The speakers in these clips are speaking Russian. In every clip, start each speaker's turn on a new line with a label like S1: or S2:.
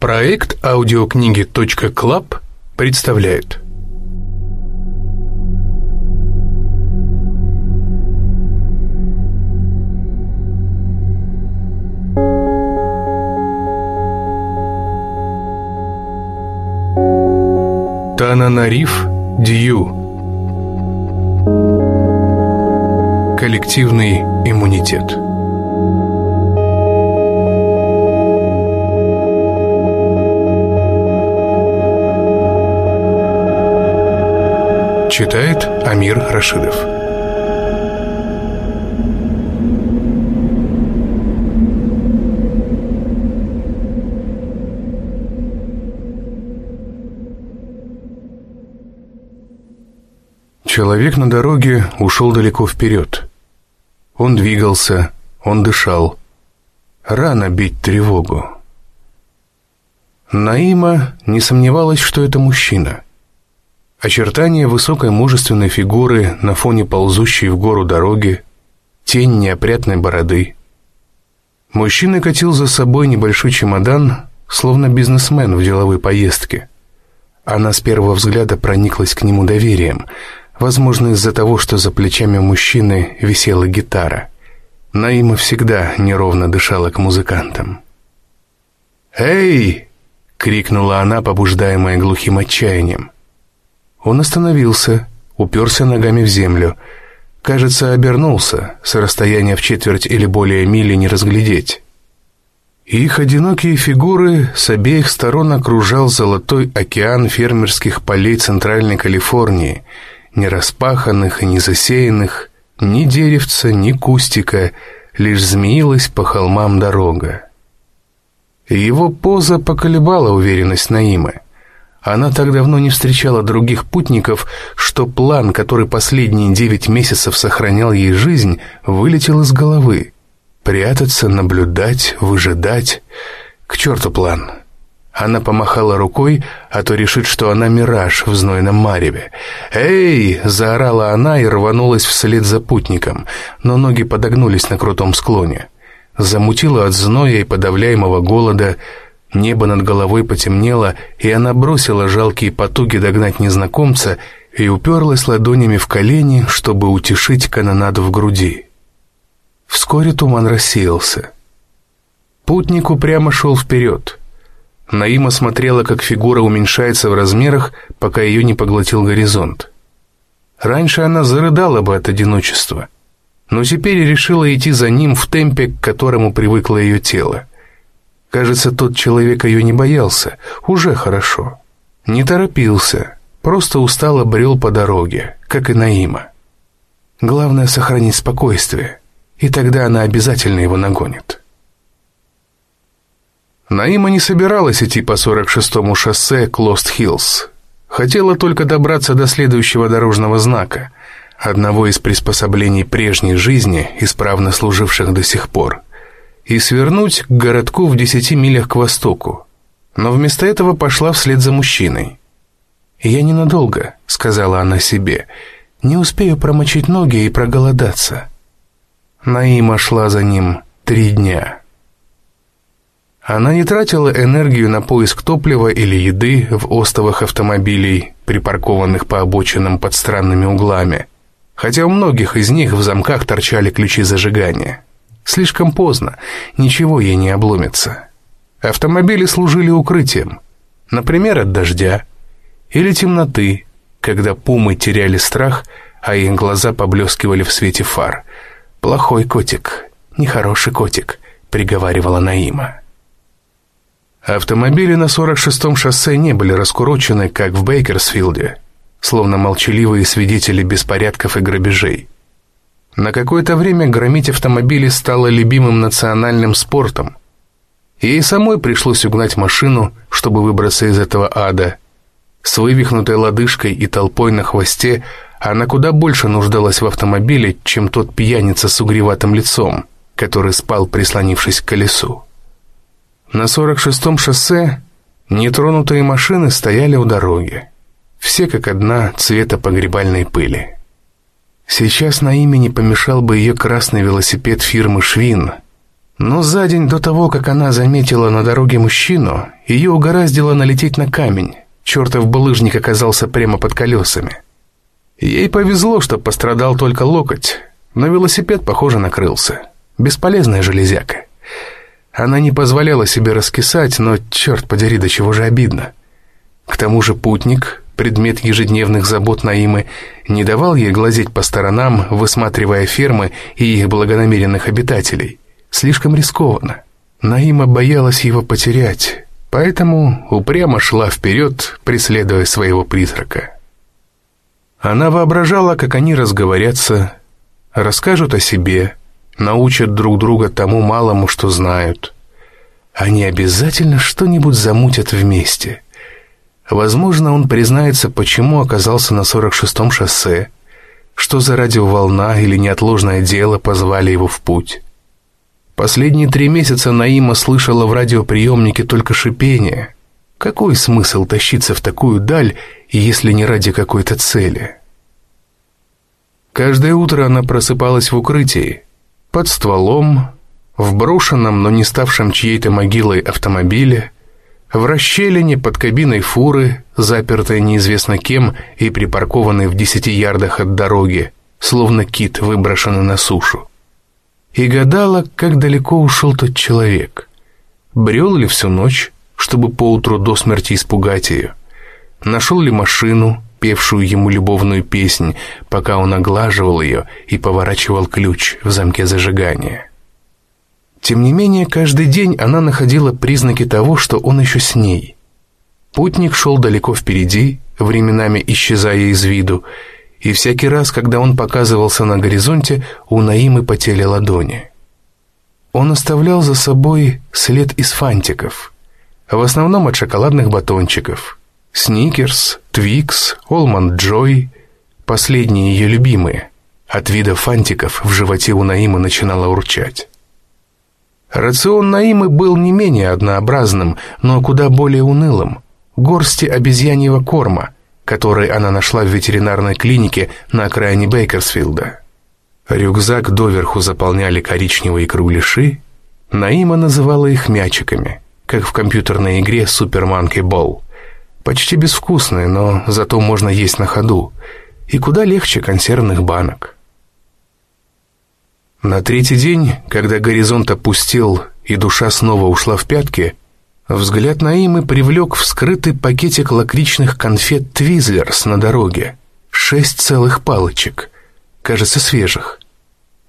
S1: Проект аудиокниги .клаб представляет Тананариф Дью. Коллективный иммунитет Читает Амир Рашидов Человек на дороге ушел далеко вперед. Он двигался, он дышал. Рано бить тревогу. Наима не сомневалась, что это мужчина. Очертания высокой мужественной фигуры на фоне ползущей в гору дороги, тень неопрятной бороды. Мужчина катил за собой небольшой чемодан, словно бизнесмен в деловой поездке. Она с первого взгляда прониклась к нему доверием – Возможно, из-за того, что за плечами мужчины висела гитара. Наима всегда неровно дышала к музыкантам. «Эй!» — крикнула она, побуждаемая глухим отчаянием. Он остановился, уперся ногами в землю. Кажется, обернулся, с расстояния в четверть или более мили не разглядеть. Их одинокие фигуры с обеих сторон окружал золотой океан фермерских полей Центральной Калифорнии — ни распаханных и не засеянных, ни деревца, ни кустика, лишь змеилась по холмам дорога. Его поза поколебала уверенность Наимы. Она так давно не встречала других путников, что план, который последние девять месяцев сохранял ей жизнь, вылетел из головы. Прятаться, наблюдать, выжидать. К черту план. Она помахала рукой, а то решит, что она мираж в знойном мареве. «Эй!» — заорала она и рванулась вслед за путником, но ноги подогнулись на крутом склоне. Замутила от зноя и подавляемого голода, небо над головой потемнело, и она бросила жалкие потуги догнать незнакомца и уперлась ладонями в колени, чтобы утешить канонаду в груди. Вскоре туман рассеялся. Путник упрямо шел вперед — Наима смотрела, как фигура уменьшается в размерах, пока ее не поглотил горизонт. Раньше она зарыдала бы от одиночества, но теперь решила идти за ним в темпе, к которому привыкло ее тело. Кажется, тот человек ее не боялся, уже хорошо. Не торопился, просто устало брел по дороге, как и Наима. Главное — сохранить спокойствие, и тогда она обязательно его нагонит. Наима не собиралась идти по 46-му шоссе к Лост-Хиллз. Хотела только добраться до следующего дорожного знака, одного из приспособлений прежней жизни, исправно служивших до сих пор, и свернуть к городку в десяти милях к востоку. Но вместо этого пошла вслед за мужчиной. «Я ненадолго», — сказала она себе, — «не успею промочить ноги и проголодаться». Наима шла за ним три дня. Она не тратила энергию на поиск топлива или еды в остовах автомобилей, припаркованных по обочинам под странными углами, хотя у многих из них в замках торчали ключи зажигания. Слишком поздно, ничего ей не обломится. Автомобили служили укрытием, например, от дождя или темноты, когда пумы теряли страх, а их глаза поблескивали в свете фар. «Плохой котик, нехороший котик», — приговаривала Наима. Автомобили на 46-м шоссе не были раскурочены, как в Бейкерсфилде, словно молчаливые свидетели беспорядков и грабежей. На какое-то время громить автомобили стало любимым национальным спортом. Ей самой пришлось угнать машину, чтобы выбраться из этого ада. С вывихнутой лодыжкой и толпой на хвосте она куда больше нуждалась в автомобиле, чем тот пьяница с угреватым лицом, который спал, прислонившись к колесу. На 46-м шоссе нетронутые машины стояли у дороги. Все как одна цвета погребальной пыли. Сейчас на имени помешал бы ее красный велосипед фирмы «Швин», Но за день до того, как она заметила на дороге мужчину, ее угораздило налететь на камень. Чертов булыжник оказался прямо под колесами. Ей повезло, что пострадал только локоть, но велосипед, похоже, накрылся. Бесполезная железяка. Она не позволяла себе раскисать, но, черт подери, до чего же обидно. К тому же путник, предмет ежедневных забот Наимы, не давал ей глазеть по сторонам, высматривая фермы и их благонамеренных обитателей. Слишком рискованно. Наима боялась его потерять, поэтому упрямо шла вперед, преследуя своего призрака. Она воображала, как они разговорятся, расскажут о себе, научат друг друга тому малому, что знают. Они обязательно что-нибудь замутят вместе. Возможно, он признается, почему оказался на 46-м шоссе, что за радиоволна или неотложное дело позвали его в путь. Последние три месяца Наима слышала в радиоприемнике только шипение. Какой смысл тащиться в такую даль, если не ради какой-то цели? Каждое утро она просыпалась в укрытии, под стволом, в брошенном, но не ставшем чьей-то могилой автомобиле, в расщелине под кабиной фуры, запертой неизвестно кем и припаркованной в десяти ярдах от дороги, словно кит, выброшенный на сушу и гадала, как далеко ушел тот человек. Брел ли всю ночь, чтобы поутру до смерти испугать ее? Нашел ли машину, певшую ему любовную песнь, пока он оглаживал ее и поворачивал ключ в замке зажигания? Тем не менее, каждый день она находила признаки того, что он еще с ней. Путник шел далеко впереди, временами исчезая из виду, и всякий раз, когда он показывался на горизонте, у Наимы потели ладони. Он оставлял за собой след из фантиков, в основном от шоколадных батончиков. Сникерс, Твикс, Олман Джой, последние ее любимые. От вида фантиков в животе у Наимы начинало урчать. Рацион Наимы был не менее однообразным, но куда более унылым. Горсти обезьяньего корма – который она нашла в ветеринарной клинике на окраине Бейкерсфилда. Рюкзак доверху заполняли коричневые кругляши, Наима называла их мячиками, как в компьютерной игре Super Monkey Ball. Почти безвкусные, но зато можно есть на ходу, и куда легче консервных банок. На третий день, когда горизонт опустил и душа снова ушла в пятки, Взгляд Наимы привлек вскрытый пакетик лакричных конфет «Твизлерс» на дороге. Шесть целых палочек, кажется, свежих.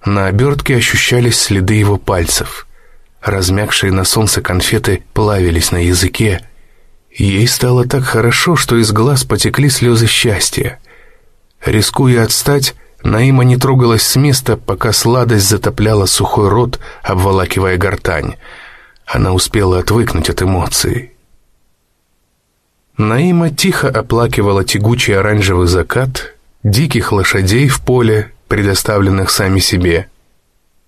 S1: На обертке ощущались следы его пальцев. Размягшие на солнце конфеты плавились на языке. Ей стало так хорошо, что из глаз потекли слезы счастья. Рискуя отстать, Наима не трогалась с места, пока сладость затопляла сухой рот, обволакивая гортань — она успела отвыкнуть от эмоций. Наима тихо оплакивала тягучий оранжевый закат, диких лошадей в поле, предоставленных сами себе.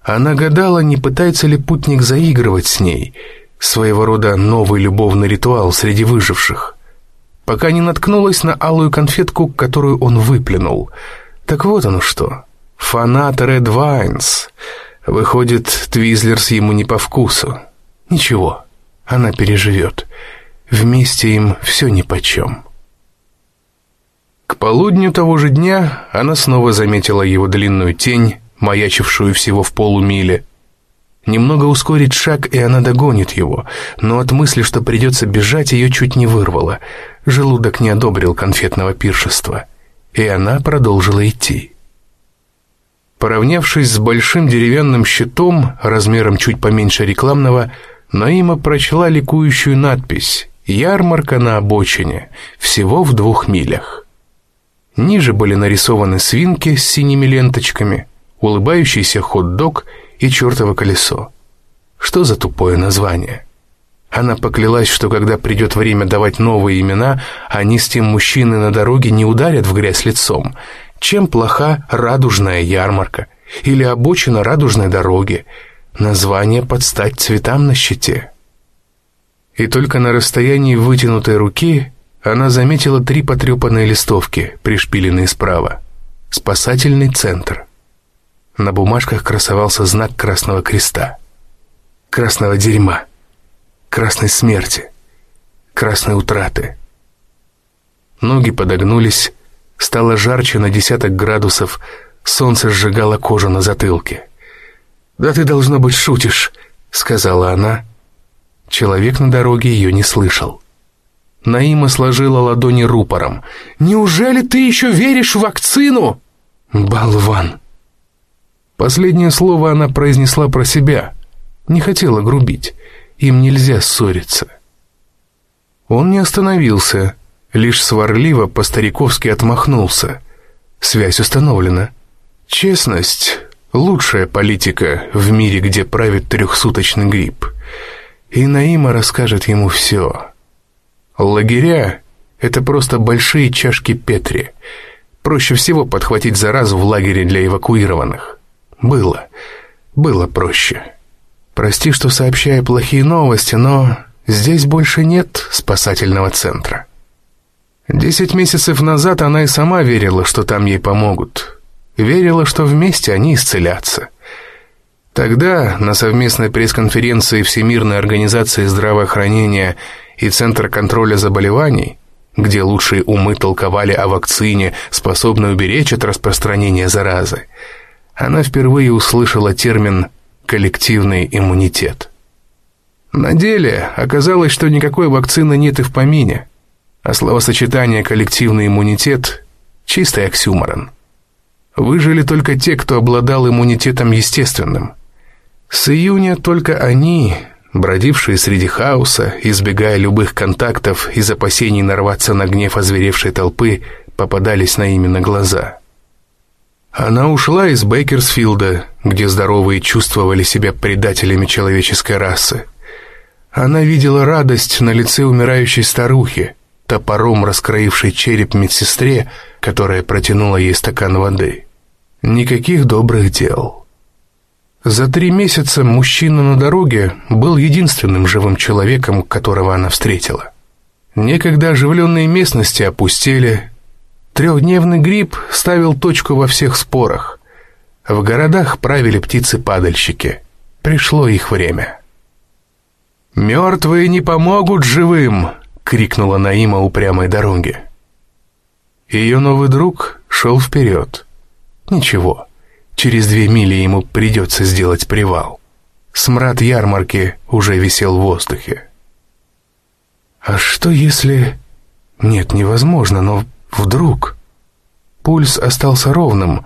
S1: Она гадала, не пытается ли путник заигрывать с ней, своего рода новый любовный ритуал среди выживших, пока не наткнулась на алую конфетку, которую он выплюнул. Так вот оно что. Фанат Ред Вайнс. Выходит, Твизлерс ему не по вкусу. Ничего, она переживет. Вместе им все нипочем. К полудню того же дня она снова заметила его длинную тень, маячившую всего в полумиле. Немного ускорить шаг, и она догонит его, но от мысли, что придется бежать, ее чуть не вырвало. Желудок не одобрил конфетного пиршества, и она продолжила идти. Поравнявшись с большим деревянным щитом, размером чуть поменьше рекламного, Наима прочла ликующую надпись «Ярмарка на обочине, всего в двух милях». Ниже были нарисованы свинки с синими ленточками, улыбающийся хот-дог и чертово колесо. Что за тупое название? Она поклялась, что когда придет время давать новые имена, они с тем мужчиной на дороге не ударят в грязь лицом. Чем плоха радужная ярмарка или обочина радужной дороги – Название под стать цветам на щите. И только на расстоянии вытянутой руки она заметила три потрепанные листовки, пришпиленные справа. «Спасательный центр». На бумажках красовался знак Красного Креста. красного дерьма, красной смерти, красной утраты. Ноги подогнулись, стало жарче на десяток градусов, солнце сжигало кожу на затылке. «Да ты, должно быть, шутишь», — сказала она. Человек на дороге ее не слышал. Наима сложила ладони рупором. «Неужели ты еще веришь в вакцину?» «Болван!» Последнее слово она произнесла про себя. Не хотела грубить. Им нельзя ссориться. Он не остановился, лишь сварливо по-стариковски отмахнулся. Связь установлена. Честность — лучшая политика в мире, где правит трехсуточный грипп. И Наима расскажет ему все. Лагеря — это просто большие чашки Петри. Проще всего подхватить заразу в лагере для эвакуированных. Было. Было проще. Прости, что сообщаю плохие новости, но здесь больше нет спасательного центра. Десять месяцев назад она и сама верила, что там ей помогут. Верила, что вместе они исцелятся. Тогда на совместной пресс-конференции Всемирной организации здравоохранения и Центр контроля заболеваний, где лучшие умы толковали о вакцине, способной уберечь от распространения заразы, она впервые услышала термин «коллективный иммунитет». На деле оказалось, что никакой вакцины нет и в помине, а словосочетание «коллективный иммунитет» — чистый оксюморон. Выжили только те, кто обладал иммунитетом естественным. С июня только они, бродившие среди хаоса, избегая любых контактов из опасений нарваться на гнев озверевшей толпы, попадались на именно глаза. Она ушла из Бейкерсфилда, где здоровые чувствовали себя предателями человеческой расы. Она видела радость на лице умирающей старухи, топором раскроившей череп медсестре, которая протянула ей стакан воды. Никаких добрых дел. За три месяца мужчина на дороге был единственным живым человеком, которого она встретила. Некогда оживленные местности опустели. Трехдневный грипп ставил точку во всех спорах. В городах правили птицы-падальщики. Пришло их время. «Мертвые не помогут живым!» — крикнула Наима упрямой дороге. Ее новый друг шел вперед. «Ничего». Через две мили ему придется сделать привал. Смрад ярмарки уже висел в воздухе. А что если... Нет, невозможно, но вдруг... Пульс остался ровным,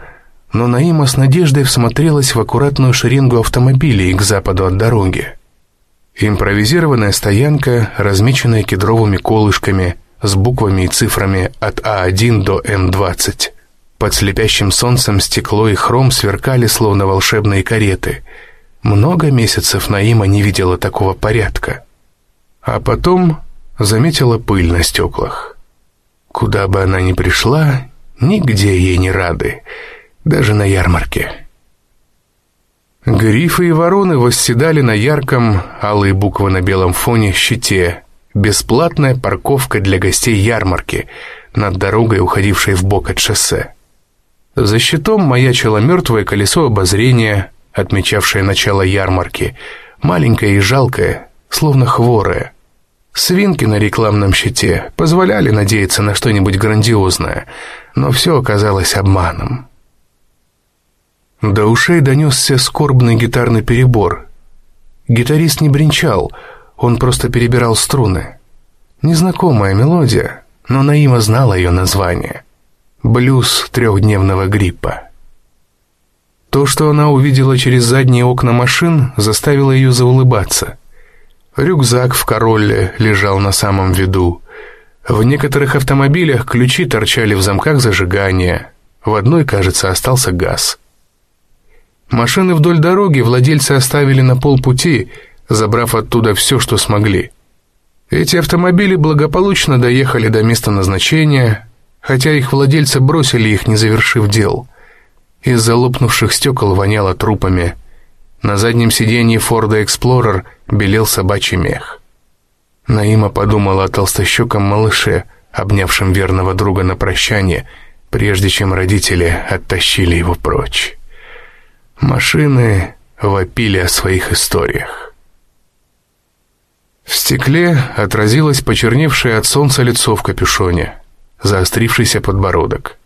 S1: но Наима с надеждой всмотрелась в аккуратную шеренгу автомобилей к западу от дороги. Импровизированная стоянка, размеченная кедровыми колышками, с буквами и цифрами от А1 до М20. Под слепящим солнцем стекло и хром сверкали, словно волшебные кареты. Много месяцев Наима не видела такого порядка. А потом заметила пыль на стеклах. Куда бы она ни пришла, нигде ей не рады, даже на ярмарке. Грифы и вороны восседали на ярком, алые буквы на белом фоне, щите. Бесплатная парковка для гостей ярмарки над дорогой, уходившей в бок от шоссе. За щитом маячило мертвое колесо обозрения, отмечавшее начало ярмарки, маленькое и жалкое, словно хворое. Свинки на рекламном щите позволяли надеяться на что-нибудь грандиозное, но все оказалось обманом. До ушей донесся скорбный гитарный перебор. Гитарист не бренчал, он просто перебирал струны. Незнакомая мелодия, но Наима знала ее название. Блюз трехдневного гриппа. То, что она увидела через задние окна машин, заставило ее заулыбаться. Рюкзак в королле лежал на самом виду. В некоторых автомобилях ключи торчали в замках зажигания. В одной, кажется, остался газ. Машины вдоль дороги владельцы оставили на полпути, забрав оттуда все, что смогли. Эти автомобили благополучно доехали до места назначения, хотя их владельцы бросили их, не завершив дел. Из-за лопнувших стекол воняло трупами. На заднем сиденье Форда Эксплорер белел собачий мех. Наима подумала о толстощеком малыше, обнявшем верного друга на прощание, прежде чем родители оттащили его прочь. Машины вопили о своих историях. В стекле отразилось почерневшее от солнца лицо в капюшоне, заострившийся подбородок.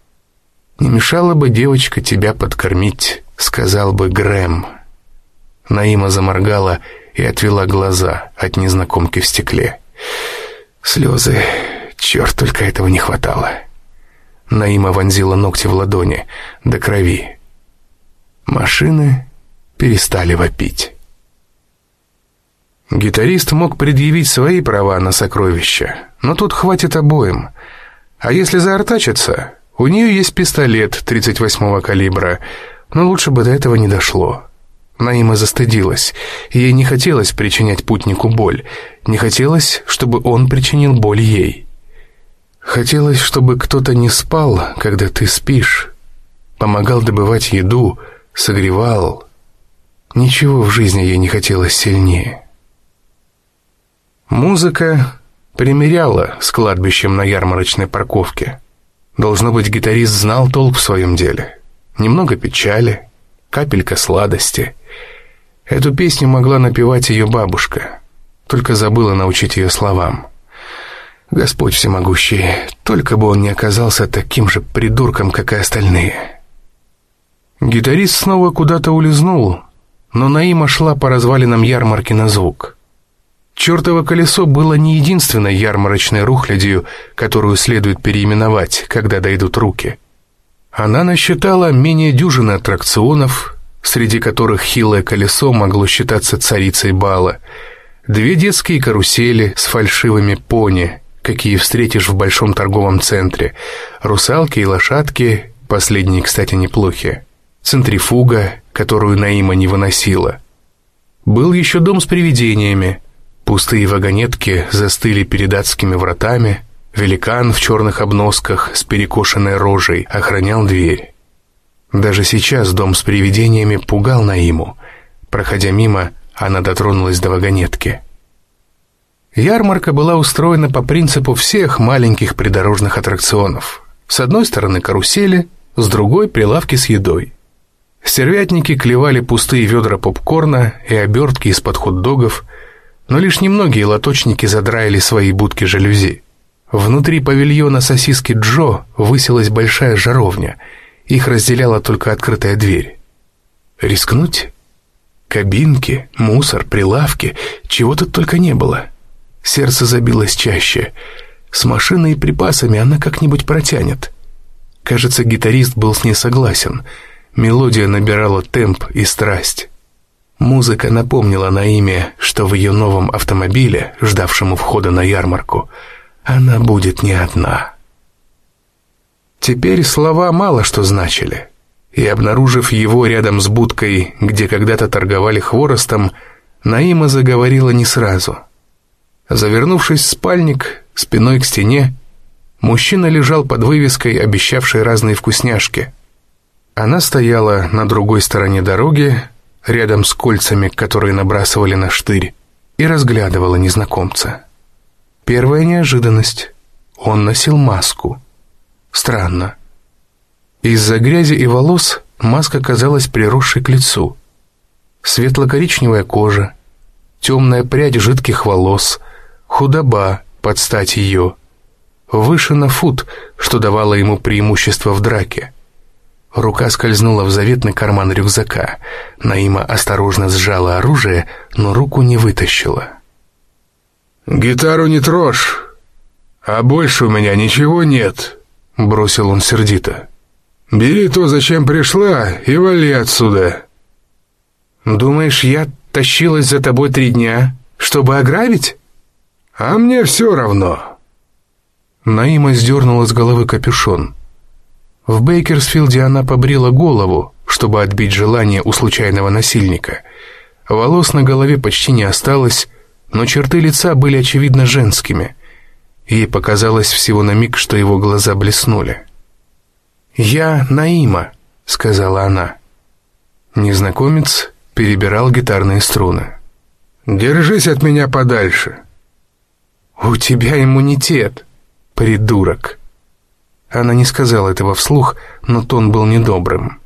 S1: «Не мешало бы, девочка, тебя подкормить», — сказал бы Грэм. Наима заморгала и отвела глаза от незнакомки в стекле. Слезы, черт, только этого не хватало. Наима вонзила ногти в ладони до крови. Машины перестали вопить. Гитарист мог предъявить свои права на сокровища, но тут хватит обоим. А если заортачиться, у нее есть пистолет 38-го калибра, но лучше бы до этого не дошло. Наима застыдилась. Ей не хотелось причинять путнику боль. Не хотелось, чтобы он причинил боль ей. Хотелось, чтобы кто-то не спал, когда ты спишь. Помогал добывать еду, согревал. Ничего в жизни ей не хотелось сильнее. Музыка примеряла с кладбищем на ярмарочной парковке. Должно быть, гитарист знал толк в своем деле. Немного печали, капелька сладости. Эту песню могла напевать ее бабушка, только забыла научить ее словам. Господь всемогущий, только бы он не оказался таким же придурком, как и остальные. Гитарист снова куда-то улизнул, но Наима шла по развалинам ярмарки на звук. Чертово колесо было не единственной ярмарочной рухлядью, которую следует переименовать, когда дойдут руки. Она насчитала менее дюжины аттракционов, среди которых хилое колесо могло считаться царицей бала, две детские карусели с фальшивыми пони, какие встретишь в большом торговом центре, русалки и лошадки, последние, кстати, неплохие, центрифуга, которую Наима не выносила. Был еще дом с привидениями, пустые вагонетки застыли перед адскими вратами, великан в черных обносках с перекошенной рожей охранял дверь. Даже сейчас дом с привидениями пугал Наиму. Проходя мимо, она дотронулась до вагонетки. Ярмарка была устроена по принципу всех маленьких придорожных аттракционов. С одной стороны карусели, с другой прилавки с едой. Стервятники клевали пустые ведра попкорна и обертки из-под хот-догов, но лишь немногие лоточники задраили свои будки жалюзи. Внутри павильона сосиски Джо высилась большая жаровня — их разделяла только открытая дверь. Рискнуть? Кабинки, мусор, прилавки, чего тут только не было. Сердце забилось чаще. С машиной и припасами она как-нибудь протянет. Кажется, гитарист был с ней согласен. Мелодия набирала темп и страсть. Музыка напомнила на имя, что в ее новом автомобиле, ждавшем у входа на ярмарку, она будет не одна. Теперь слова мало что значили. И обнаружив его рядом с будкой, где когда-то торговали хворостом, Наима заговорила не сразу. Завернувшись в спальник, спиной к стене, мужчина лежал под вывеской, обещавшей разные вкусняшки. Она стояла на другой стороне дороги, рядом с кольцами, которые набрасывали на штырь, и разглядывала незнакомца. Первая неожиданность. Он носил маску — Странно. Из-за грязи и волос маска казалась приросшей к лицу. Светло-коричневая кожа, темная прядь жидких волос, худоба под стать ее, выше на фут, что давало ему преимущество в драке. Рука скользнула в заветный карман рюкзака. Наима осторожно сжала оружие, но руку не вытащила. «Гитару не трожь, а больше у меня ничего нет», Бросил он сердито. «Бери то, зачем пришла, и вали отсюда». «Думаешь, я тащилась за тобой три дня, чтобы ограбить?» «А мне все равно». Наима сдернула с головы капюшон. В Бейкерсфилде она побрила голову, чтобы отбить желание у случайного насильника. Волос на голове почти не осталось, но черты лица были очевидно женскими. Ей показалось всего на миг, что его глаза блеснули. «Я Наима», — сказала она. Незнакомец перебирал гитарные струны. «Держись от меня подальше». «У тебя иммунитет, придурок». Она не сказала этого вслух, но тон был недобрым.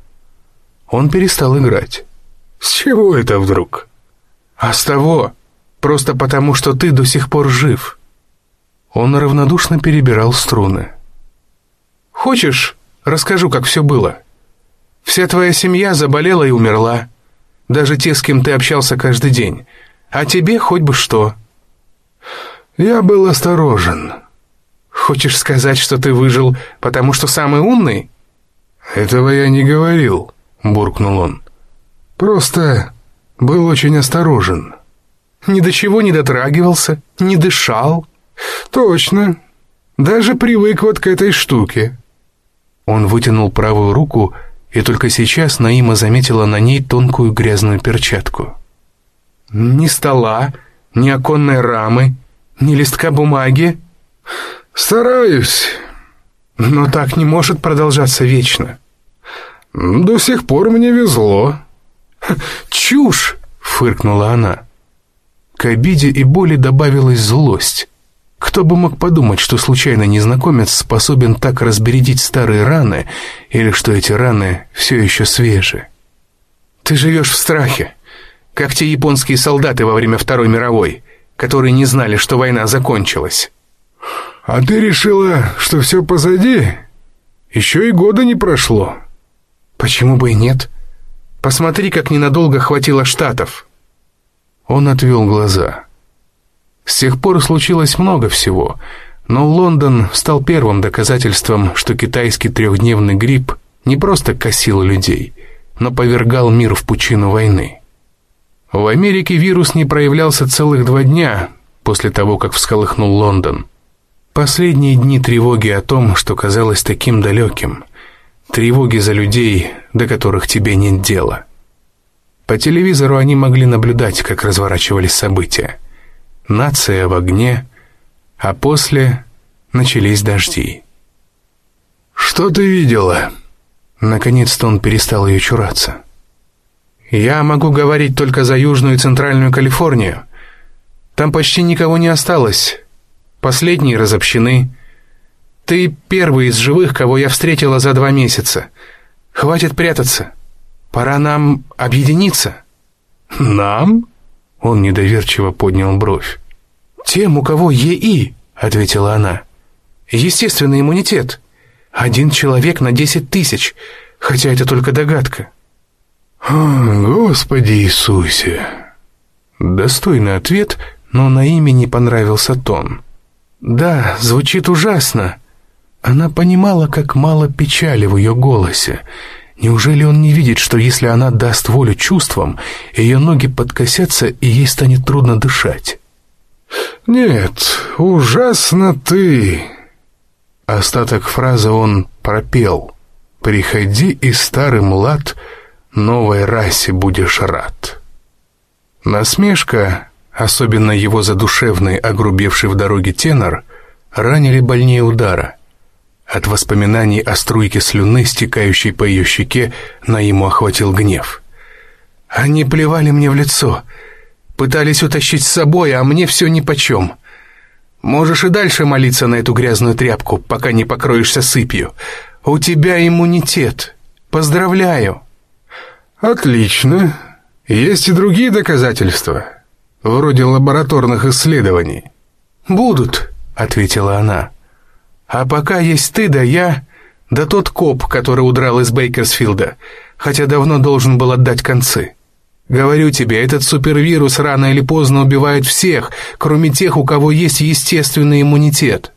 S1: Он перестал играть. «С чего это вдруг?» «А с того, Просто потому, что ты до сих пор жив». Он равнодушно перебирал струны. «Хочешь, расскажу, как все было? Вся твоя семья заболела и умерла. Даже те, с кем ты общался каждый день. А тебе хоть бы что». «Я был осторожен». «Хочешь сказать, что ты выжил, потому что самый умный?»
S2: «Этого я не говорил», — буркнул он. «Просто был очень осторожен».
S1: «Ни до чего не дотрагивался, не дышал».
S2: «Точно. Даже привык вот к этой штуке».
S1: Он вытянул правую руку, и только сейчас Наима заметила на ней тонкую грязную перчатку. «Ни стола, ни оконной рамы, ни листка бумаги?»
S2: «Стараюсь,
S1: но так не может продолжаться вечно».
S2: «До сих пор мне везло».
S1: «Чушь!» — фыркнула она. К обиде и боли добавилась злость. Кто бы мог подумать, что случайно незнакомец способен так разбередить старые раны, или что эти раны все еще свежи? «Ты живешь в страхе, как те японские солдаты во время Второй мировой, которые не знали, что война закончилась».
S2: «А ты решила, что все позади? Еще и года не прошло».
S1: «Почему бы и нет? Посмотри, как ненадолго хватило штатов». Он отвел глаза. С тех пор случилось много всего, но Лондон стал первым доказательством, что китайский трехдневный грипп не просто косил людей, но повергал мир в пучину войны. В Америке вирус не проявлялся целых два дня после того, как всколыхнул Лондон. Последние дни тревоги о том, что казалось таким далеким. Тревоги за людей, до которых тебе нет дела. По телевизору они могли наблюдать, как разворачивались события. Нация в огне, а после начались дожди.
S2: «Что ты видела?»
S1: Наконец-то он перестал ее чураться. «Я могу говорить только за Южную и Центральную Калифорнию. Там почти никого не осталось, Последние разобщены. Ты первый из живых, кого я встретила за два месяца. Хватит прятаться. Пора нам объединиться».
S2: «Нам?»
S1: Он недоверчиво поднял бровь. «Тем, у кого ЕИ», — ответила она. «Естественный иммунитет. Один человек на десять тысяч, хотя это только догадка».
S2: «Господи Иисусе!»
S1: Достойный ответ, но на имя не понравился тон. Да, звучит ужасно. Она понимала, как мало печали в ее голосе. Неужели он не видит, что если она даст волю чувствам, ее ноги подкосятся, и ей станет трудно дышать?
S2: «Нет, ужасно ты!»
S1: Остаток фразы он пропел. «Приходи и старый млад, новой расе будешь рад». Насмешка особенно его задушевный, огрубевший в дороге тенор, ранили больнее удара. От воспоминаний о струйке слюны, стекающей по ее щеке, на ему охватил гнев. «Они плевали мне в лицо, пытались утащить с собой, а мне все нипочем. Можешь и дальше молиться на эту грязную тряпку, пока не покроешься сыпью. У тебя иммунитет. Поздравляю!»
S2: «Отлично. Есть и другие доказательства вроде лабораторных исследований».
S1: «Будут», — ответила она. «А пока есть ты да я, да тот коп, который удрал из Бейкерсфилда, хотя давно должен был отдать концы. Говорю тебе, этот супервирус рано или поздно убивает всех, кроме тех, у кого есть естественный иммунитет».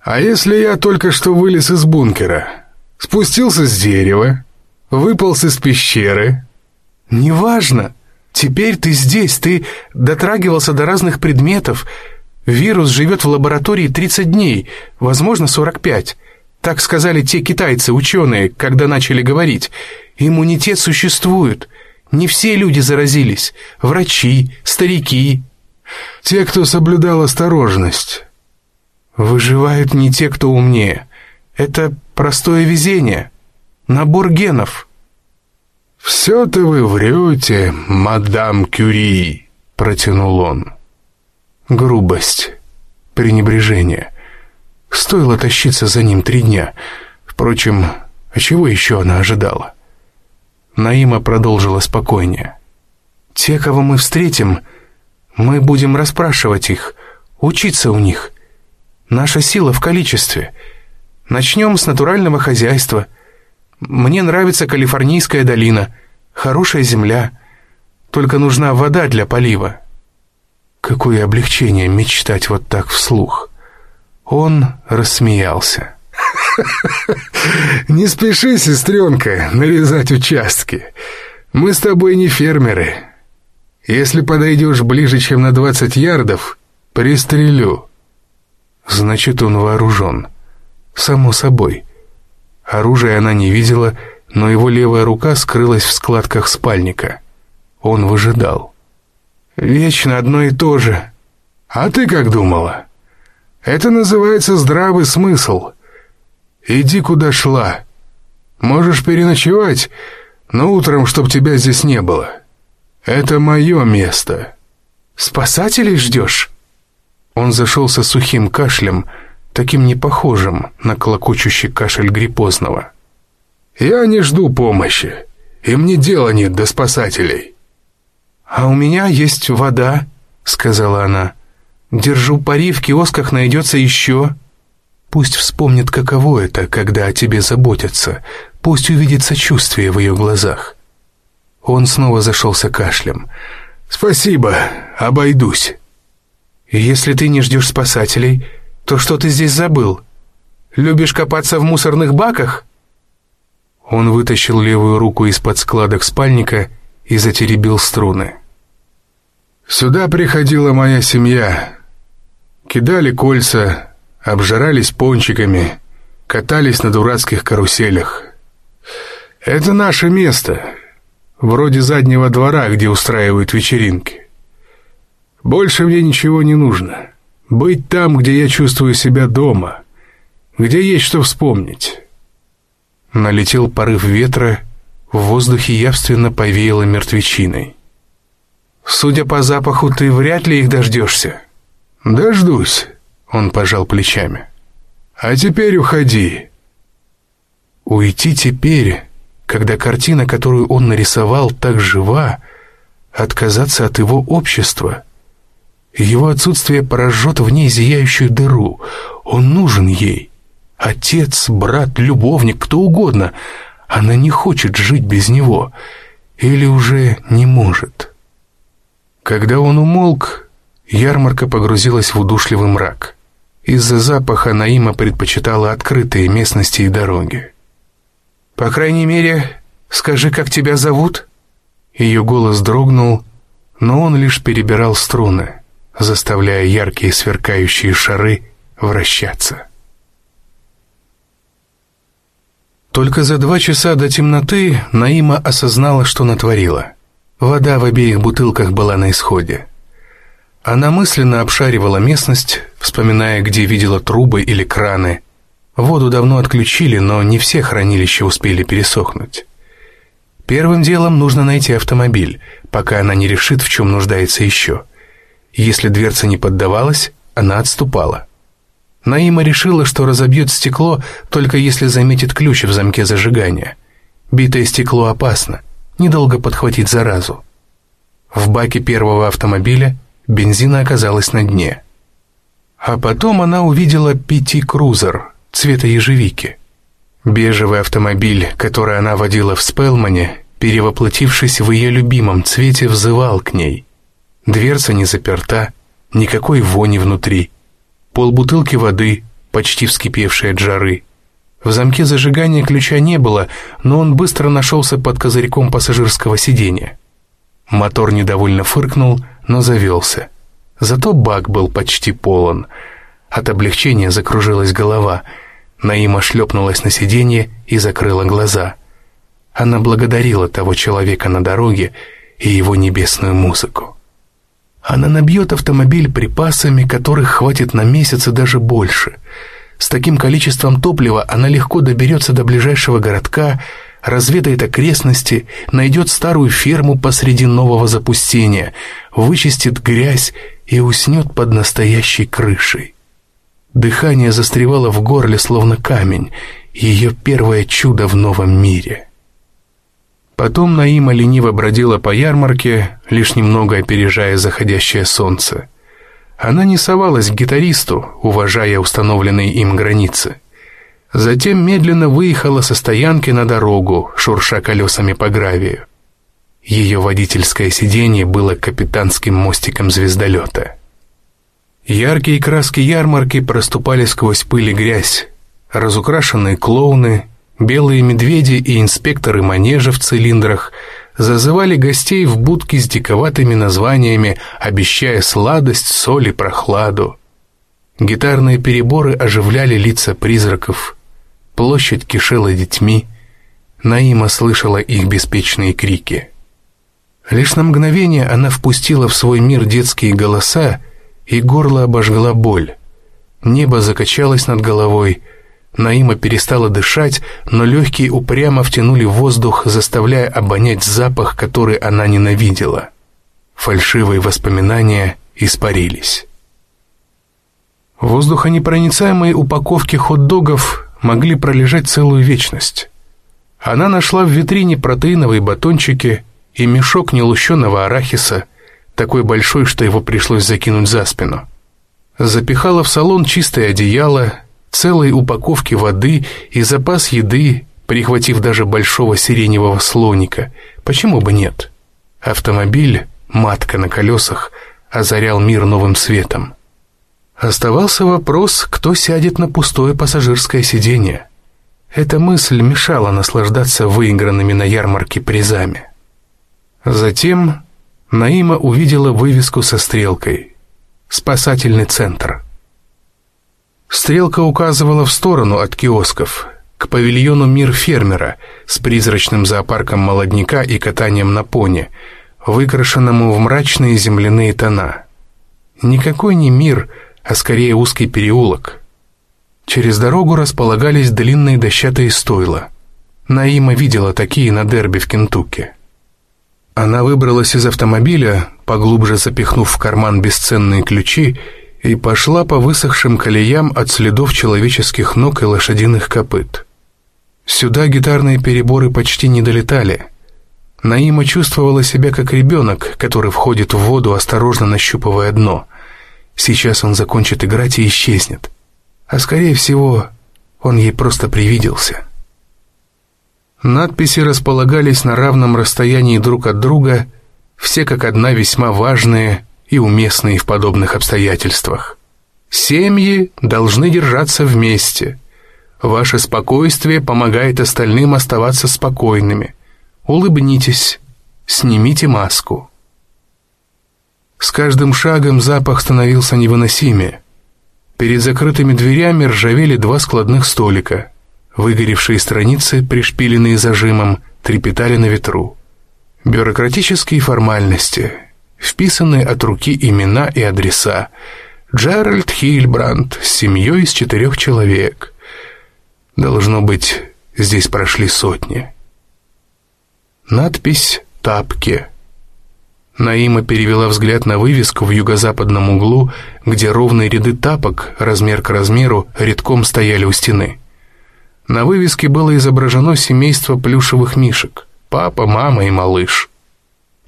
S2: «А если я только что вылез из бункера, спустился с дерева, выполз из пещеры?»
S1: «Неважно», Теперь ты здесь, ты дотрагивался до разных предметов. Вирус живет в лаборатории 30 дней, возможно, 45. Так сказали те китайцы, ученые, когда начали говорить. Иммунитет существует. Не все люди заразились. Врачи, старики.
S2: Те, кто соблюдал осторожность.
S1: Выживают не те, кто умнее. Это простое везение. Набор генов.
S2: «Все-то вы врете, мадам Кюри», — протянул он.
S1: Грубость, пренебрежение. Стоило тащиться за ним три дня. Впрочем, а чего еще она ожидала? Наима продолжила спокойнее. «Те, кого мы встретим, Мы будем расспрашивать их, учиться у них. Наша сила в количестве. Начнем с натурального хозяйства. Мне нравится Калифорнийская долина. Хорошая земля. Только нужна вода для полива. Какое облегчение мечтать вот так вслух. Он рассмеялся.
S2: «Не спеши, сестренка, нарезать участки. Мы с тобой не фермеры. Если подойдешь ближе, чем на двадцать ярдов, пристрелю».
S1: Значит, он вооружен. Само собой. Оружия она не видела, но его левая рука скрылась в складках спальника. Он выжидал.
S2: «Вечно одно и то же. А ты как думала? Это называется здравый смысл. Иди, куда шла. Можешь переночевать, но утром, чтоб тебя здесь не было. Это мое место».
S1: «Спасателей ждешь?» Он зашелся сухим кашлем, таким непохожим на клокочущий кашель гриппозного.
S2: «Я не жду помощи, и мне дела нет до спасателей».
S1: «А у меня есть вода», — сказала она. «Держу пари, в киосках найдется еще». Пусть вспомнит, каково это, когда о тебе заботятся. Пусть увидит сочувствие в ее глазах. Он снова зашелся кашлем.
S2: «Спасибо, обойдусь».
S1: «Если ты не ждешь спасателей, то что ты здесь забыл? Любишь копаться в мусорных баках?» Он вытащил левую руку из-под складок спальника и затеребил струны.
S2: «Сюда приходила моя семья. Кидали кольца, обжирались пончиками, катались на дурацких каруселях. Это наше место, вроде заднего двора, где устраивают вечеринки. Больше мне ничего не нужно. Быть там, где я чувствую себя дома, где есть что вспомнить».
S1: Налетел порыв ветра, в воздухе явственно повеяло мертвечиной. «Судя по запаху, ты вряд ли их дождешься».
S2: «Дождусь», — он пожал плечами. «А теперь уходи».
S1: Уйти теперь, когда картина, которую он нарисовал, так жива, отказаться от его общества. Его отсутствие порожжет в ней зияющую дыру. Он нужен ей. Отец, брат, любовник, кто угодно — она не хочет жить без него или уже не может. Когда он умолк, ярмарка погрузилась в удушливый мрак. Из-за запаха Наима предпочитала открытые местности и дороги. «По крайней мере, скажи, как тебя зовут?» Ее голос дрогнул, но он лишь перебирал струны, заставляя яркие сверкающие шары вращаться. Только за два часа до темноты Наима осознала, что натворила. Вода в обеих бутылках была на исходе. Она мысленно обшаривала местность, вспоминая, где видела трубы или краны. Воду давно отключили, но не все хранилища успели пересохнуть. Первым делом нужно найти автомобиль, пока она не решит, в чем нуждается еще. Если дверца не поддавалась, она отступала. Наима решила, что разобьет стекло, только если заметит ключ в замке зажигания. Битое стекло опасно, недолго подхватить заразу. В баке первого автомобиля бензина оказалось на дне. А потом она увидела пяти-крузер цвета ежевики. Бежевый автомобиль, который она водила в Спелмане, перевоплотившись в ее любимом цвете, взывал к ней. Дверца не заперта, никакой вони внутри – полбутылки воды, почти вскипевшей от жары. В замке зажигания ключа не было, но он быстро нашелся под козырьком пассажирского сиденья. Мотор недовольно фыркнул, но завелся. Зато бак был почти полон. От облегчения закружилась голова. Наима шлепнулась на сиденье и закрыла глаза. Она благодарила того человека на дороге и его небесную музыку. Она набьет автомобиль припасами, которых хватит на месяц и даже больше. С таким количеством топлива она легко доберется до ближайшего городка, разведает окрестности, найдет старую ферму посреди нового запустения, вычистит грязь и уснет под настоящей крышей. Дыхание застревало в горле, словно камень, ее первое чудо в новом мире. Потом Наима лениво бродила по ярмарке, лишь немного опережая заходящее солнце. Она не совалась к гитаристу, уважая установленные им границы. Затем медленно выехала со стоянки на дорогу, шурша колесами по гравию. Ее водительское сиденье было капитанским мостиком звездолета. Яркие краски ярмарки проступали сквозь пыль и грязь. Разукрашенные клоуны, белые медведи и инспекторы манежа в цилиндрах зазывали гостей в будки с диковатыми названиями, обещая сладость, соль и прохладу. Гитарные переборы оживляли лица призраков, Площадь кишела детьми. Наима слышала их беспечные крики. Лишь на мгновение она впустила в свой мир детские голоса, и горло обожгла боль. Небо закачалось над головой. Наима перестала дышать, но легкие упрямо втянули воздух, заставляя обонять запах, который она ненавидела. Фальшивые воспоминания испарились. Воздухонепроницаемые упаковки хот-догов могли пролежать целую вечность. Она нашла в витрине протеиновые батончики и мешок нелущенного арахиса, такой большой, что его пришлось закинуть за спину. Запихала в салон чистое одеяло, целые упаковки воды и запас еды, прихватив даже большого сиреневого слоника. Почему бы нет? Автомобиль, матка на колесах, озарял мир новым светом. Оставался вопрос, кто сядет на пустое пассажирское сиденье. Эта мысль мешала наслаждаться выигранными на ярмарке призами. Затем Наима увидела вывеску со стрелкой «Спасательный центр». Стрелка указывала в сторону от киосков, к павильону «Мир фермера» с призрачным зоопарком молодняка и катанием на пони, выкрашенному в мрачные земляные тона. Никакой не мир — а скорее узкий переулок. Через дорогу располагались длинные дощатые стойла. Наима видела такие на дерби в Кентукки. Она выбралась из автомобиля, поглубже запихнув в карман бесценные ключи, и пошла по высохшим колеям от следов человеческих ног и лошадиных копыт. Сюда гитарные переборы почти не долетали. Наима чувствовала себя как ребенок, который входит в воду, осторожно нащупывая дно — Сейчас он закончит играть и исчезнет. А скорее всего, он ей просто привиделся. Надписи располагались на равном расстоянии друг от друга, все как одна весьма важные и уместные в подобных обстоятельствах. Семьи должны держаться вместе. Ваше спокойствие помогает остальным оставаться спокойными. Улыбнитесь, снимите маску. С каждым шагом запах становился невыносимее. Перед закрытыми дверями ржавели два складных столика. Выгоревшие страницы, пришпиленные зажимом, трепетали на ветру. Бюрократические формальности, вписанные от руки имена и адреса. Джеральд Хильбранд с семьей из четырех человек. Должно быть, здесь прошли сотни. Надпись «Тапки». Наима перевела взгляд на вывеску в юго-западном углу, где ровные ряды тапок, размер к размеру, редком стояли у стены. На вывеске было изображено семейство плюшевых мишек — папа, мама и малыш.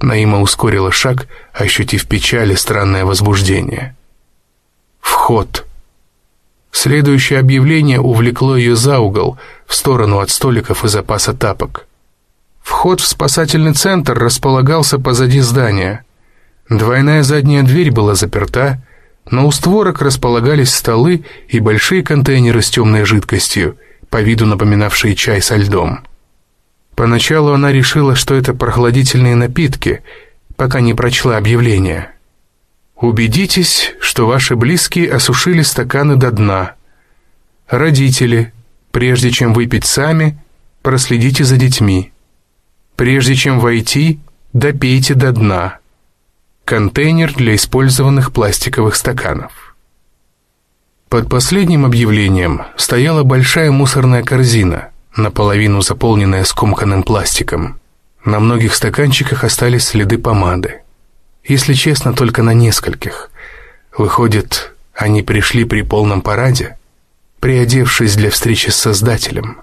S1: Наима ускорила шаг, ощутив печаль и странное возбуждение. Вход. Следующее объявление увлекло ее за угол, в сторону от столиков и запаса тапок. Вход в спасательный центр располагался позади здания. Двойная задняя дверь была заперта, но у створок располагались столы и большие контейнеры с темной жидкостью, по виду напоминавшие чай со льдом. Поначалу она решила, что это прохладительные напитки, пока не прочла объявление. «Убедитесь, что ваши близкие осушили стаканы до дна. Родители, прежде чем выпить сами, проследите за детьми». Прежде чем войти, допейте до дна. Контейнер для использованных пластиковых стаканов. Под последним объявлением стояла большая мусорная корзина, наполовину заполненная скомканным пластиком. На многих стаканчиках остались следы помады. Если честно, только на нескольких. Выходит, они пришли при полном параде, приодевшись для встречи с Создателем.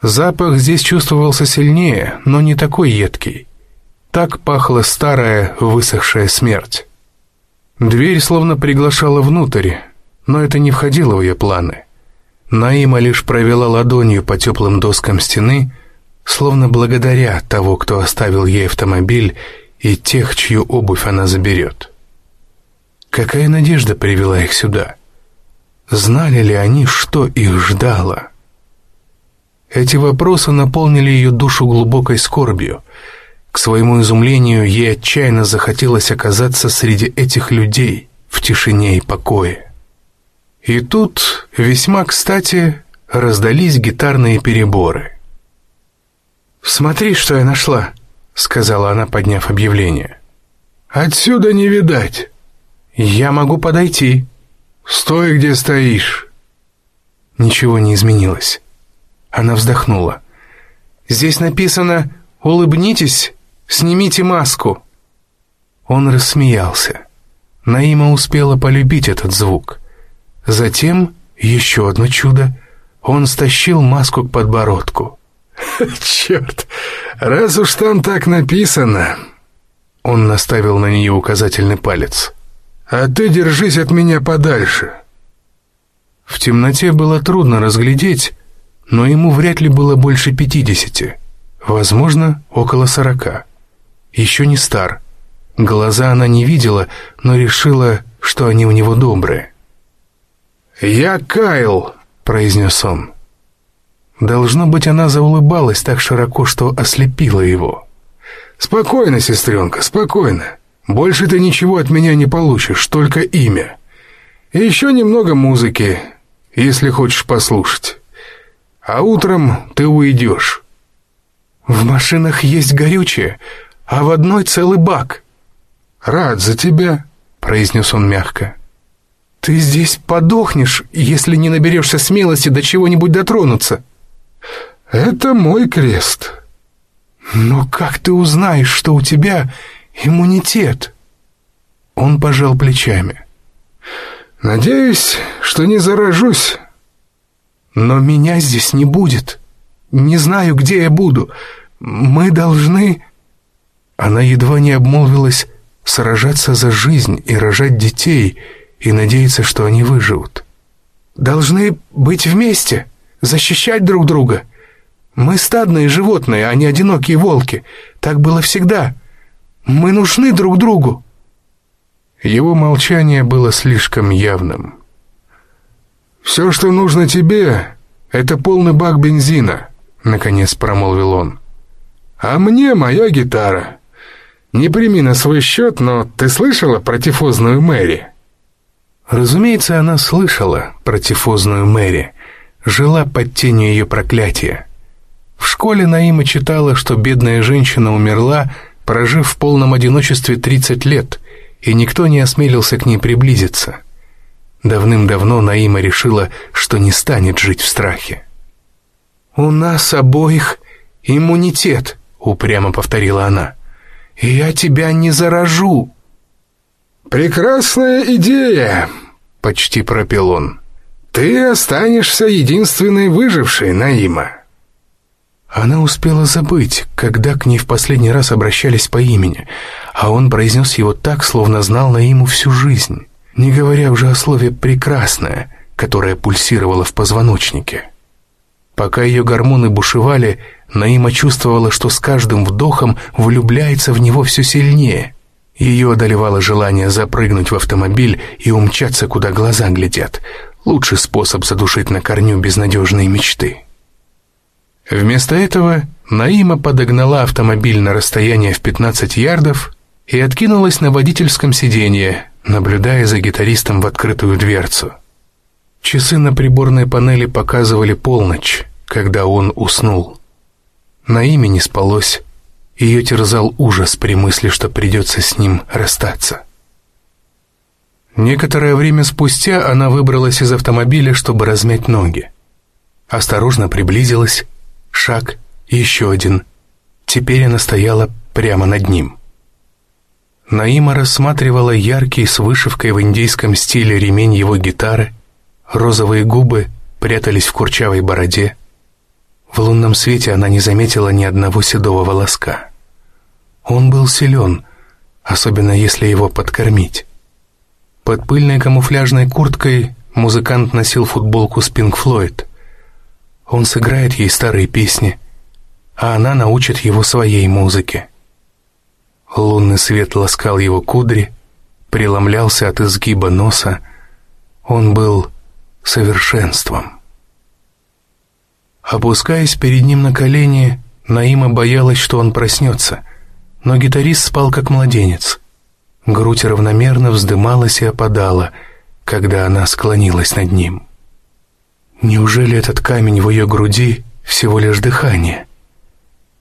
S1: Запах здесь чувствовался сильнее, но не такой едкий. Так пахла старая, высохшая смерть. Дверь словно приглашала внутрь, но это не входило в ее планы. Наима лишь провела ладонью по теплым доскам стены, словно благодаря того, кто оставил ей автомобиль и тех, чью обувь она заберет. Какая надежда привела их сюда? Знали ли они, что их ждало? Эти вопросы наполнили ее душу глубокой скорбью. К своему изумлению, ей отчаянно захотелось оказаться среди этих людей в тишине и покое. И тут, весьма кстати, раздались гитарные переборы. «Смотри, что я нашла», — сказала она, подняв объявление.
S2: «Отсюда не видать».
S1: «Я могу подойти».
S2: «Стой, где стоишь».
S1: Ничего не изменилось. Она вздохнула. «Здесь написано «Улыбнитесь, снимите маску». Он рассмеялся. Наима успела полюбить этот звук. Затем, еще одно чудо, он стащил маску к подбородку.
S2: «Черт, раз уж там так написано...»
S1: Он наставил на нее указательный палец.
S2: «А ты держись от меня подальше».
S1: В темноте было трудно разглядеть, но ему вряд ли было больше пятидесяти. Возможно, около сорока. Еще не стар. Глаза она не видела, но решила, что они у него добрые.
S2: «Я Кайл», — произнес он.
S1: Должно быть, она заулыбалась так широко, что ослепила его.
S2: «Спокойно, сестренка, спокойно. Больше ты ничего от меня не получишь, только имя. И еще немного музыки, если хочешь послушать. А утром ты уйдешь».
S1: «В машинах есть горючее, а в одной целый бак».
S2: «Рад за тебя», — произнес он мягко.
S1: «Ты здесь подохнешь, если не наберешься смелости до чего-нибудь дотронуться».
S2: «Это мой крест».
S1: «Но как ты узнаешь, что у тебя иммунитет?» Он пожал плечами.
S2: «Надеюсь, что не заражусь».
S1: «Но меня здесь не будет. Не знаю, где я буду. Мы должны...» Она едва не обмолвилась сражаться за жизнь и рожать детей, и надеяться, что они выживут. «Должны быть вместе, защищать друг друга. Мы стадные животные, а не одинокие волки. Так было всегда. Мы нужны друг другу».
S2: Его молчание было слишком явным. «Все, что нужно тебе, это полный бак бензина», — наконец промолвил он. «А мне моя гитара. Не прими на свой счет, но ты слышала про тифозную Мэри?»
S1: Разумеется, она слышала про тифозную Мэри, жила под тенью ее проклятия. В школе Наима читала, что бедная женщина умерла, прожив в полном одиночестве 30 лет, и никто не осмелился к ней приблизиться. Давным-давно Наима решила, что не станет жить в страхе. «У нас обоих иммунитет», — упрямо повторила она. «Я тебя не заражу».
S2: «Прекрасная идея!» — почти пропел он. «Ты останешься единственной выжившей, Наима».
S1: Она успела забыть, когда к ней в последний раз обращались по имени, а он произнес его так, словно знал Наиму всю жизнь, не говоря уже о слове «прекрасное», которое пульсировало в позвоночнике. Пока ее гормоны бушевали, Наима чувствовала, что с каждым вдохом влюбляется в него все сильнее — ее одолевало желание запрыгнуть в автомобиль и умчаться, куда глаза глядят. Лучший способ задушить на корню безнадежные мечты. Вместо этого Наима подогнала автомобиль на расстояние в 15 ярдов и откинулась на водительском сиденье, наблюдая за гитаристом в открытую дверцу. Часы на приборной панели показывали полночь, когда он уснул. Наиме не спалось, ее терзал ужас при мысли, что придется с ним расстаться. Некоторое время спустя она выбралась из автомобиля, чтобы размять ноги. Осторожно приблизилась, шаг, еще один. Теперь она стояла прямо над ним. Наима рассматривала яркий с вышивкой в индийском стиле ремень его гитары, розовые губы прятались в курчавой бороде. В лунном свете она не заметила ни одного седого волоска. Он был силен, особенно если его подкормить. Под пыльной камуфляжной курткой музыкант носил футболку с Пинк Флойд. Он сыграет ей старые песни, а она научит его своей музыке. Лунный свет ласкал его кудри, преломлялся от изгиба носа. Он был совершенством. Опускаясь перед ним на колени, Наима боялась, что он проснется, но гитарист спал как младенец. Грудь равномерно вздымалась и опадала, когда она склонилась над ним. Неужели этот камень в ее груди всего лишь дыхание?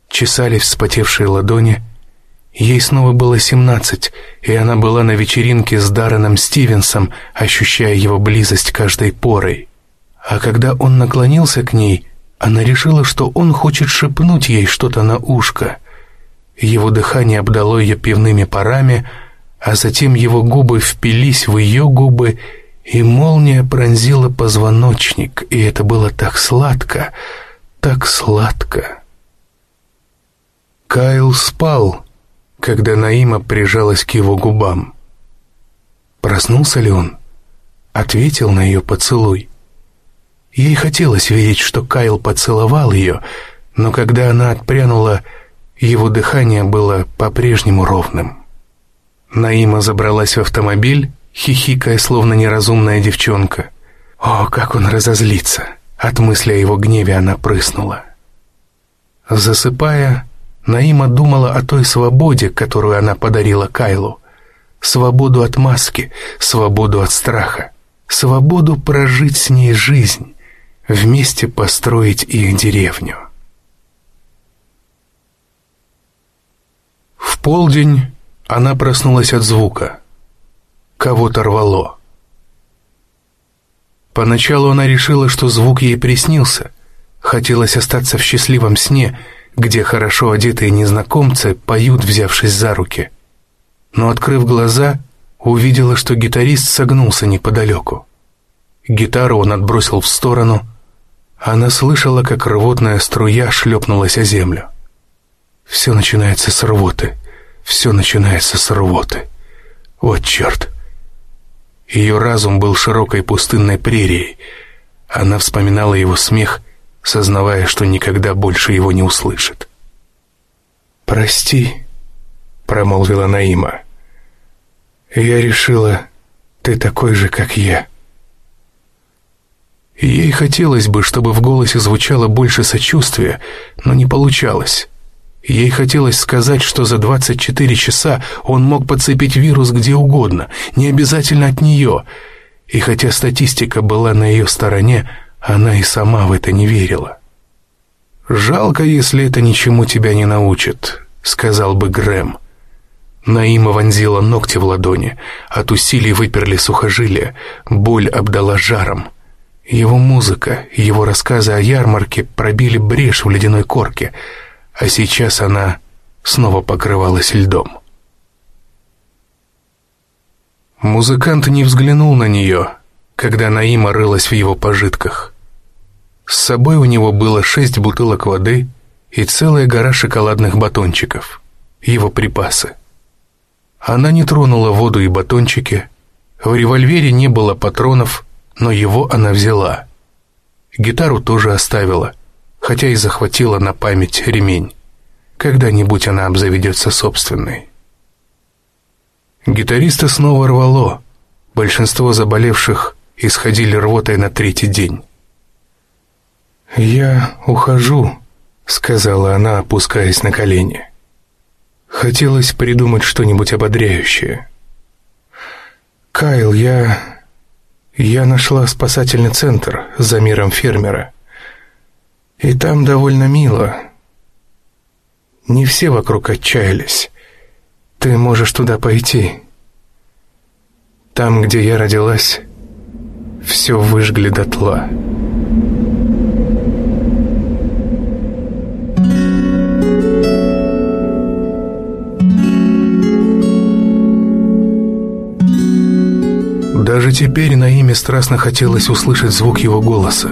S1: Чесались вспотевшие ладони, Ей снова было семнадцать, и она была на вечеринке с Дарреном Стивенсом, ощущая его близость каждой порой. А когда он наклонился к ней, она решила, что он хочет шепнуть ей что-то на ушко. Его дыхание обдало ее пивными парами, а затем его губы впились в ее губы, и молния пронзила позвоночник, и это было так сладко, так сладко. Кайл спал, когда Наима прижалась к его губам. Проснулся ли он? Ответил на ее поцелуй. Ей хотелось верить, что Кайл поцеловал ее, но когда она отпрянула, его дыхание было по-прежнему ровным. Наима забралась в автомобиль, хихикая, словно неразумная девчонка. О, как он разозлится! От мысли о его гневе она прыснула. Засыпая, Наима думала о той свободе, которую она подарила Кайлу. Свободу от маски, свободу от страха, свободу прожить с ней жизнь, вместе построить их деревню. В полдень она проснулась от звука. Кого-то рвало. Поначалу она решила, что звук ей приснился. Хотелось остаться в счастливом сне — где хорошо одетые незнакомцы поют, взявшись за руки. Но, открыв глаза, увидела, что гитарист согнулся неподалеку. Гитару он отбросил в сторону. Она слышала, как рвотная струя шлепнулась о землю. Все начинается с рвоты. Все начинается с рвоты. Вот черт. Ее разум был широкой пустынной прерией. Она вспоминала его смех сознавая, что никогда больше его не услышит. «Прости», — промолвила Наима. «Я решила, ты такой же, как я». Ей хотелось бы, чтобы в голосе звучало больше сочувствия, но не получалось. Ей хотелось сказать, что за 24 часа он мог подцепить вирус где угодно, не обязательно от нее. И хотя статистика была на ее стороне, она и сама в это не верила. «Жалко, если это ничему тебя не научит», — сказал бы Грэм. Наима вонзила ногти в ладони, от усилий выперли сухожилия, боль обдала жаром. Его музыка, его рассказы о ярмарке пробили брешь в ледяной корке, а сейчас она снова покрывалась льдом. Музыкант не взглянул на нее, когда Наима рылась в его пожитках. С собой у него было шесть бутылок воды и целая гора шоколадных батончиков, его припасы. Она не тронула воду и батончики, в револьвере не было патронов, но его она взяла. Гитару тоже оставила, хотя и захватила на память ремень. Когда-нибудь она обзаведется собственной. Гитариста снова рвало. Большинство заболевших исходили рвотой на третий день. «Я ухожу», — сказала она, опускаясь на колени. Хотелось придумать что-нибудь ободряющее. «Кайл, я... я нашла спасательный центр за миром фермера. И там довольно мило. Не все вокруг отчаялись. Ты можешь туда пойти. Там, где я родилась, все выжгли дотла». Даже теперь на имя страстно хотелось услышать звук его голоса.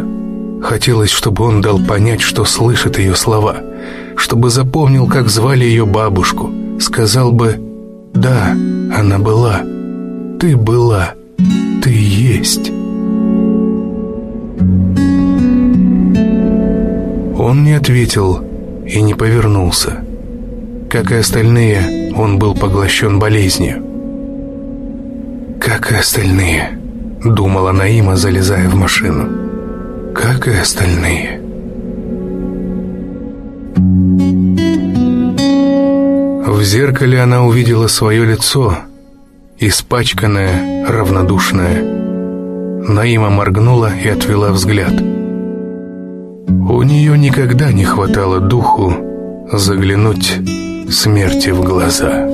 S1: Хотелось, чтобы он дал понять, что слышит ее слова, чтобы запомнил, как звали ее бабушку, сказал бы «Да, она была, ты была, ты есть». Он не ответил и не повернулся. Как и остальные, он был поглощен болезнью. «Как и остальные», — думала Наима, залезая в машину. «Как и остальные». В зеркале она увидела свое лицо, испачканное, равнодушное. Наима моргнула и отвела взгляд. У нее никогда не хватало духу заглянуть смерти в глаза.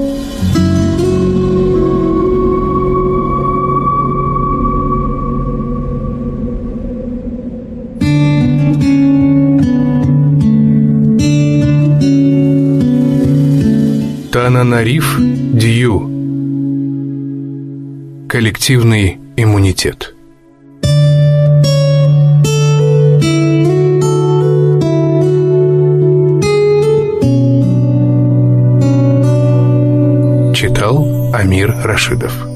S1: Тананариф Дью. Коллективный иммунитет. Читал Амир Рашидов